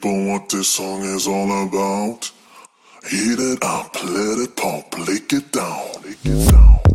people what this song is all about. Heat it up, let it pop, lick it down, lick it down.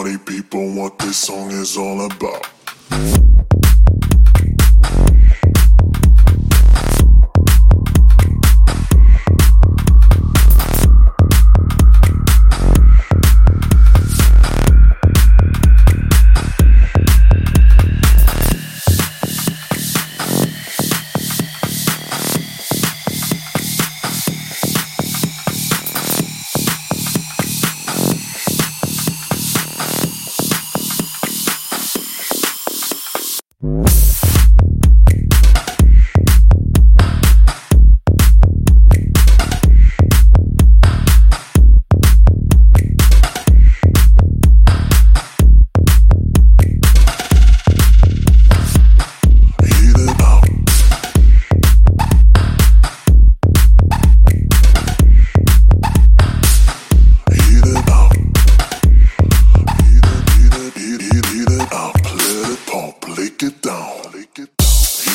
party people what this song is all about.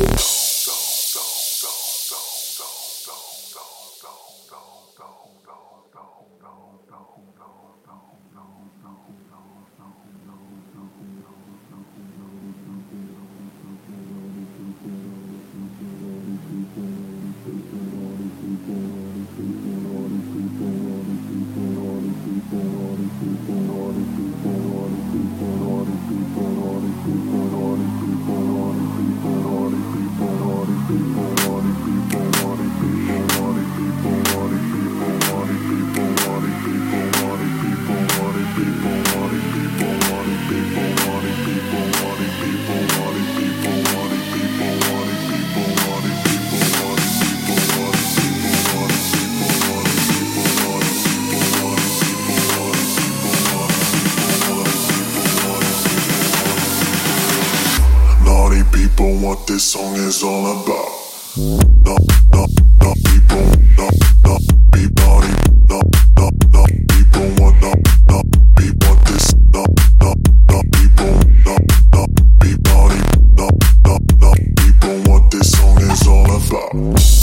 Wow. know what this song is all about. Da, people, da, people, what, be what this, people, people, what this song is all about.